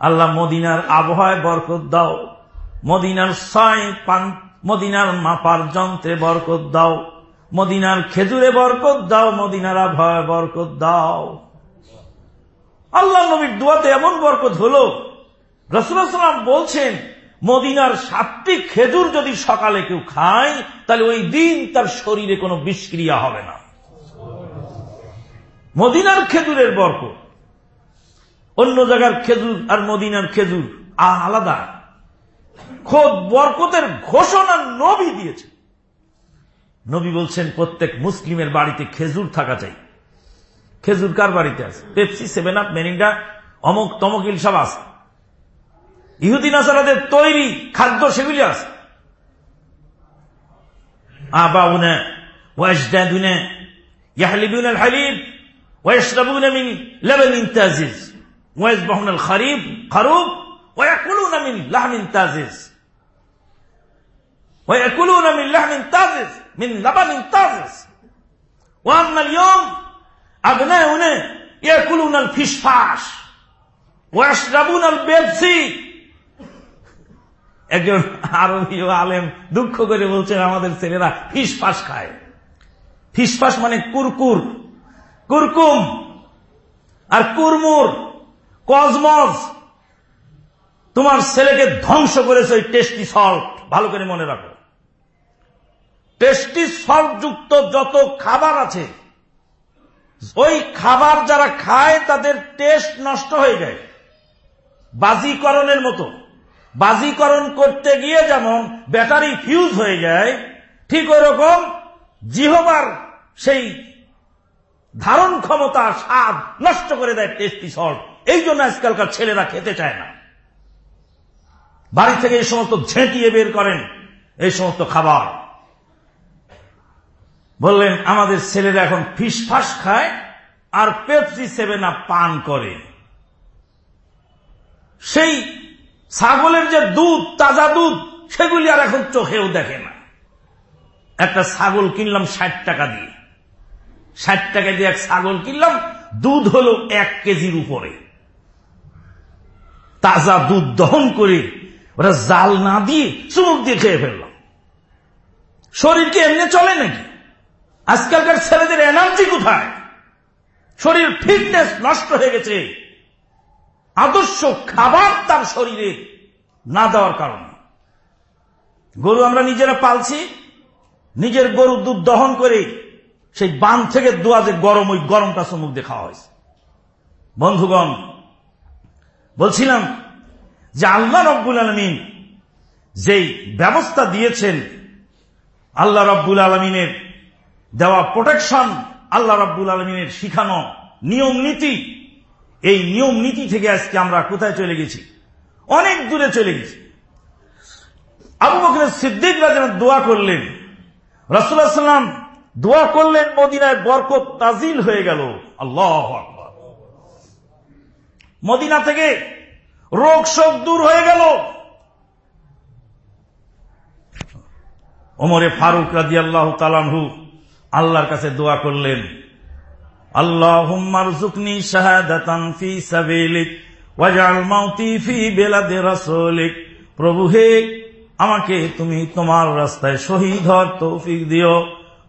আল্লাহ মদিনার আবহাওয়ায় বরকত দাও। মদিনার ছয় পান, মদিনার মাপার যন্ত্রে বরকত দাও। মদিনার খেজুরে বরকত দাও, মদিনার আবহাওয়ায় বরকত দাও। আল্লাহ নবীর দোয়াতে এমন বরকত হল রসুলাম বলছেন, মদিনার সাতটি খেজুর যদি সকালে কেউ খায়, তাহলে ওই দিন তার শরীরে কোনো বিষক্রিয়া হবে না। মদিনার খেজুরের বরক অন্য জায়গার খেজুর আর মদিনার খেজুর আলাদা। খোদ বরকতের ঘোষণা নবী দিয়েছে। নবী বলছেন, প্রত্যেক মুসলিমের বাড়িতে খেজুর থাকা চাই। খেজুর কার বাড়িতে আছে? পেপসি, সেভেন আপ, মেরিন্ডা, অমক তমকিল সব আছে। ইহুদিন আসারাদের তৈরি খাদ্য সেগুলি আছে। আবা উনে ওয়াসডাদুনে ইয়াহলিবুন আল হালিব ওয়াশরাবুন মিন লাবানিন তাজিজ ওয়াসবাহুন আল খারিব খারুব ওয়াকুলুন মিন লাহমিন তাজিজ। ويأكلون من لحم تازز من لبن تازز وأما اليوم أبناؤنا يأكلون الفشفاش ويشربون البيبسي একজন আরবীয় আলেম দুঃখ করে বলছেন আমাদের ছেলেরা ফিসফাস খায় ফিসফাস মানে কুরকুর কুরকুম আর কুরমুর কজমজ তোমার ছেলেকে ধ্বংস করেছে ওই টেস্টি সল্ট ভালো করে মনে রাখো টেস্টি যত খাবার আছে, ওই খাবার যারা খায়, তাদের টেস্ট নষ্ট হয়ে যায়। বাজিকরণের মতো। বাজিকরণ করতে গিয়ে যেমন ব্যাটারি ফিউজ হয়ে যায়, ঠিক ওরকম জিহবার সেই ধারণ ক্ষমতা, স্বাদ নষ্ট করে দেয় টেস্টি সল্ট। এই জন্য আজকালকার ছেলেরা খেতে চায় না। বাড়ি থেকে এই সমস্ত ঝেঁটিয়ে বের করেন এই সমস্ত খাবার। বললেন, আমাদের ছেলেরা এখন ফিসফাস খায় আর পেপসি সেভেন পান করে। সেই ছাগলের যে দুধ, তাজা দুধ, সেগুলি আর এখন চোখেও দেখে না। একটা ছাগল কিনলাম ষাট টাকা দিয়ে। ষাট টাকা দিয়ে এক ছাগল কিনলাম, দুধ হলো এক কেজির উপরে। তাজা দুধ দহন করে ওরা জাল না দিয়ে চুমুক দিয়ে খেয়ে ফেললাম। শরীর কি এমনি চলে নাকি? আজকালকার ছেলেদের এনার্জি কোথায়? শরীর ফিটনেস নষ্ট হয়ে গেছে। আদর্শ খাবার তার শরীরে না দেওয়ার কারণে। গরু আমরা নিজেরা পালছি, নিজের গরু দুধ দহন করে সেই বান থেকে দোয়া গরম, ওই গরমটা চমুক দেখা হয়েছে। বন্ধুগণ, বলছিলাম যে আল্লাহ রব্বুল আলমিন যেই ব্যবস্থা দিয়েছেন, আল্লাহ রব্বুল আলমিনের দেওয়া প্রোটেকশন আল্লাহ রাব্বুল আলমিনের শিখানো নিয়ম নীতি। এই নিয়ম নীতি থেকে আজকে আমরা কোথায় চলে গেছি? অনেক দূরে চলে গেছি। আবু বকরের সিদ্দিক রাজন দোয়া করলেন। রাসুল্লাহ সাল্লাম দোয়া করলেন, মদিনায় বরকত তাজিল হয়ে গেল। আল্লাহ মদিনা থেকে রোগ শোক দূর হয়ে গেল। ওমরে ফারুক রাজি আল্লাহ তালানহু আল্লাহর কাছে দোয়া করলেন আল্লাহ জুকনি শাহাদাতান ফি সাবিলিক ওয়াজাল মাউতি ফি বেলাদে রাসূলিক। প্রভু হে, আমাকে তুমি তোমার রাস্তায় শহীদ হওয়ার তৌফিক দিও,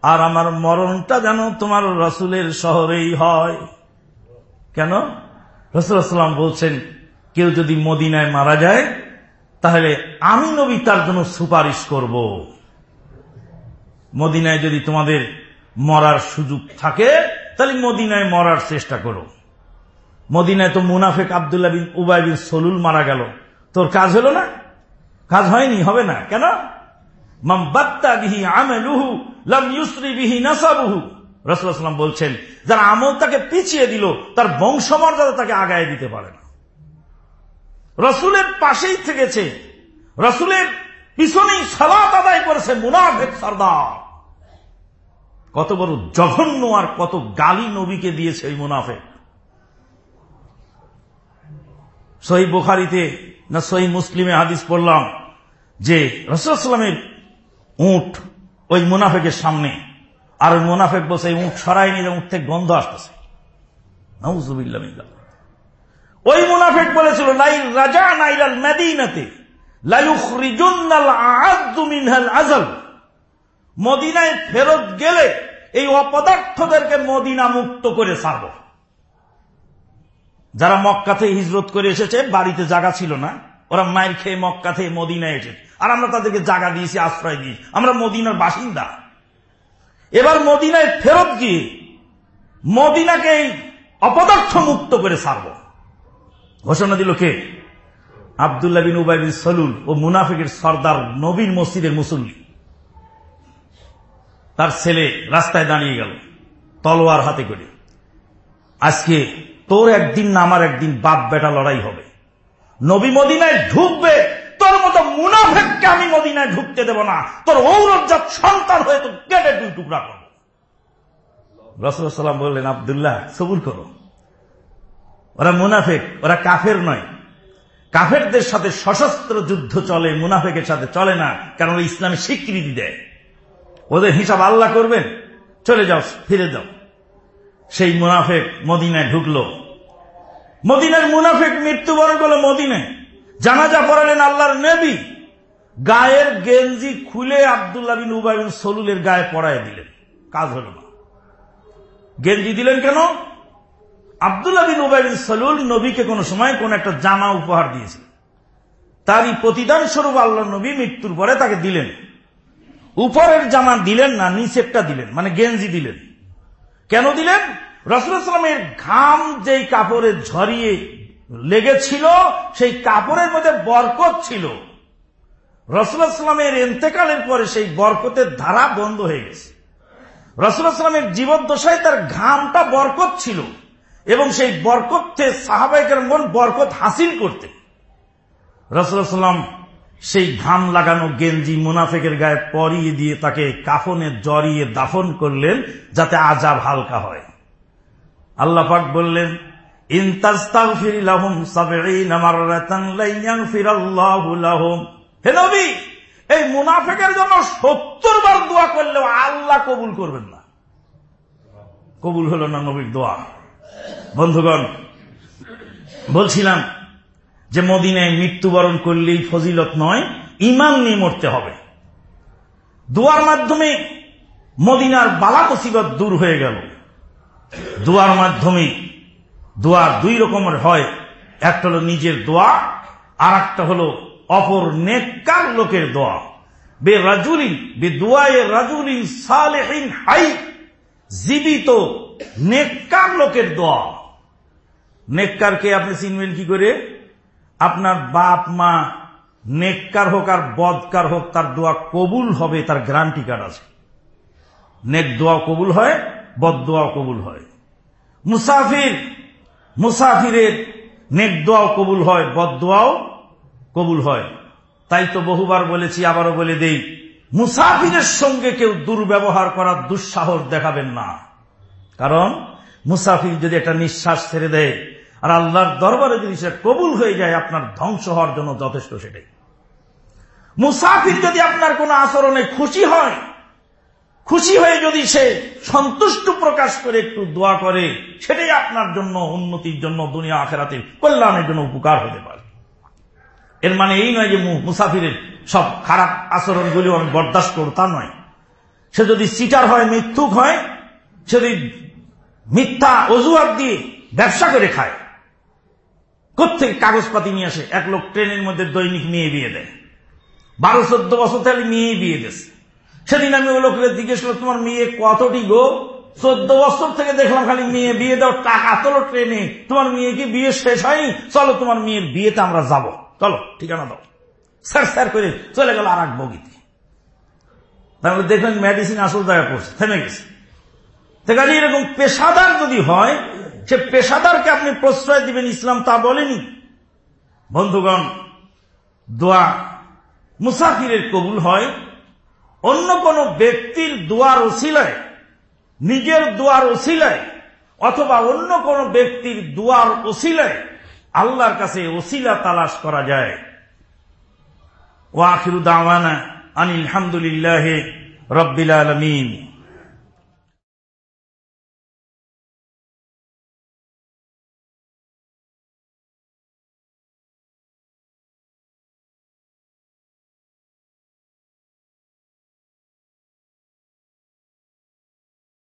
আর আমার মরণটা যেন তোমার রাসূলের শহরেই হয়। কেন? রসুলাম বলছেন, কেউ যদি মদিনায় মারা যায়, তাহলে আমি নবী তার জন্য সুপারিশ করব। মদিনায় যদি তোমাদের মরার সুযোগ থাকে, তাহলে মদিনায় মরার চেষ্টা করো। মদিনায় তো মুনাফেক আবদুল্লাহ বিন উবাই বিন সলুল মারা গেল। তোর কাজ হলো না? কাজ হয়নি, হবে না। কেন? রসুলাম বলছেন, যার আমল তাকে পিছিয়ে দিল, তার বংশমর্যাদা তাকে আগায় দিতে পারে না। রসুলের পাশেই থেকেছে। রসুলের পিছনেই সালাত আদায় করেছে মুনাফেক সর্দার। কত বড় জঘন্য আর কত গালি নবীকে দিয়েছে এই মুনাফেক। সহি বোখারিতে না সহি মুসলিমে হাদিস পড়লাম যে রসুলামের উঠ ওই মুনাফেকের সামনে, আর ওই মুনাফেক বসে উঠ সরাই নিয়ে উঠ থেকে গন্ধ আসতেছে। ওই মুনাফেক বলেছিল, লাই রাজা নাইলাল মেদিনাতে আজল মদিনায় ফেরত গেলে এই অপদার্থদেরকে মদিনা মুক্ত করে ছাড়ব। যারা মক্কা থেকে হিজরত করে এসেছে, বাড়িতে জায়গা ছিল না, ওরা মায়ের খেয়ে মক্কা থেকে মদিনায় এসেছে। আর আমরা তাদেরকে জায়গা দিয়েছি, আশ্রয় দিয়েছি। আমরা মদিনার বাসিন্দা। এবার মদিনায় ফেরত গিয়ে মদিনাকে অপদার্থ মুক্ত করে ছাড়ব। ঘোষণা দিল কে? আবদুল্লাহ বিন উবাই বিন সলুল ও মুনাফিকের সর্দার নবীন মসজিদের মুসল্লি। তার ছেলে রাস্তায় দাঁড়িয়ে গেল, তলোয়ার হাতে করে। আজকে তোর একদিন না আমার একদিন বাপ বেটা লড়াই হবে। নবী মদিনায় ঢুকবে, তোর মতো মুনাফেককে আমি মদিনায় ঢুকতে দেব না। তোর ঔরজাত সন্তান হয়ে তো কেটে দুই টুকরা করব। রসুলাম বললেন, আবদুল্লাহ সবুর করো। ওরা মুনাফেক, ওরা কাফের নয়। কাফেরদের সাথে সশস্ত্র যুদ্ধ চলে, মুনাফেকের সাথে চলে না, কারণ ইসলামে স্বীকৃতি দেয়। ওদের হিসাব আল্লাহ করবেন। চলে যাও, ফিরে যাও। সেই মুনাফেক মদিনায় ঢুকলো। মদিনার মুনাফেক মৃত্যুবরণ করল মদিনায়। জানাজা পড়ালেন আল্লাহর নেবী। গায়ের গেঞ্জি খুলে আবদুল্লাহ বিন উবাই সলুলের গায়ে পড়ায় দিলেন। কাজ হল না। গেঞ্জি দিলেন কেন? আবদুল্লাহ বিন উবাই সলুল নবীকে কোন সময় কোন একটা জামা উপহার দিয়েছিল তারই প্রতিদান স্বরূপ আল্লাহ নবী মৃত্যুর পরে তাকে দিলেন। উপরের জামা দিলেন না, নিচেরটা দিলেন মানে গেঞ্জি দিলেন। কেন দিলেন? রসুলামের ঘাম যেই কাপড়ে ঝরিয়ে লেগেছিল, সেই কাপড়ের মধ্যে বরকত ছিল। রসুলামের এন্তেকালের পরে সেই বরকতের ধারা বন্ধ হয়ে গেছে। রসুলামের জীবদ্দশায় তার ঘামটা বরকত ছিল এবং সেই বরকত সাহাবাইকার মন বরকত হাসিল করতে রসুলাম সেই ঘাম লাগানো গেঞ্জি মুনাফেকের গায়ে পরিয়ে দিয়ে তাকে কাফনে জড়িয়ে দাফন করলেন যাতে আজাব হালকা হয়। আল্লাহ পাক বললেন এই মুনাফেকের জন্য সত্তর বার দোয়া করলেও আল্লাহ কবুল করবেন না। কবুল হল না নবীর দোয়া? বন্ধুগণ, বলছিলাম যে মদিনায় মৃত্যুবরণ করলেই ফজিলত নয় ইমান নিয়ে মরতে হবে। দোয়ার মাধ্যমে মদিনার বালা মুসিবত দূর হয়ে গেল। দোয়ার মাধ্যমে দোয়ার দুই রকমের হয়। একটা হলো নিজের দোয়া আর একটা হলো অপর নেককার লোকের দোয়া। বে রাজুলিন, বে দোয়ায়ে রাজুলিন সালেহিন হাই, জীবিত নেককার লোকের দোয়া। নেককারকে আপনি চিনবেন কি করে? আপনার বাপ, মা, নেককার হোক আর বদকার হোক, তার দোয়া কবুল হবে, তার গ্যারান্টি কার্ড আছে। নেক দোয়া কবুল হয়, বদ দোয়া কবুল হয়। মুসাফির, মুসাফিরের নেক দোয়াও কবুল হয়, বদ দোয়াও কবুল হয়। তাই তো বহুবার বলেছি, আবারও বলে দেই, মুসাফিরের সঙ্গে কেউ দুর্ব্যবহার করার দুঃসাহস দেখাবেন না। কারণ মুসাফির যদি একটা নিঃশ্বাস ছেড়ে দেয় আর আল্লাহর দরবারে যদি সে কবুল হয়ে যায়, আপনার ধ্বংস হওয়ার জন্য যথেষ্ট সেটাই। মুসাফির যদি আপনার কোন আচরণে খুশি হয়, খুশি হয়ে যদি সে সন্তুষ্ট প্রকাশ করে, একটু দোয়া করে, সেটাই আপনার জন্য, উন্নতির জন্য, দুনিয়া আখেরাতে কল্যাণের জন্য উপকার হতে পারে। এর মানে এই নয় যে মুসাফিরের সব খারাপ আচরণগুলি আমি বরদাস্ত করব, তা নয়। সে যদি সিটার হয় মৃত্যুক হয়, সে যদি মিথ্যা অজুহাত দিয়ে ব্যবসা করে খায় কোথেকে কাগজপাতি নিয়ে আসে? এক লোক ট্রেনের মধ্যে দৈনিক মেয়ে বিয়ে দেয়। বারো চোদ্দ বছর তাহলে মেয়ে বিয়ে দিয়েছে। সেদিন আমি ওই লোকের জিজ্ঞেস করলাম, তোমার মেয়ে কতটি গো? চোদ্দ বছর থেকে দেখলাম খালি মেয়ে বিয়ে দাও টাকা তোলো ট্রেনে। তোমার মেয়ে কি বিয়ে শেষ হয়নি? চলো, তোমার মেয়ের বিয়েতে আমরা যাব। চলো, ঠিকানা দাও। স্যার স্যার করে চলে গেল আর এক বগিতে। তাহলে দেখবেন মেডিসিন আসল জায়গা করছে থেমে গেছে। এরকম পেশাদার যদি হয় সে পেশাদারকে আপনি প্রশ্রয় দিবেন ইসলাম তা বলেনি। বন্ধুগণ, দোয়া মুসাফিরের কবুল হয়। অন্য কোন ব্যক্তির দোয়ার ওসিলায়, নিজের দোয়ার ওসিলায়, অথবা অন্য কোন ব্যক্তির দোয়ার ওসিলায় আল্লাহর কাছে ওসিলা তালাশ করা যায়। ও আখিরু দাওয়ানা আনিল হামদুলিল্লাহ রব্বিল আলমিন।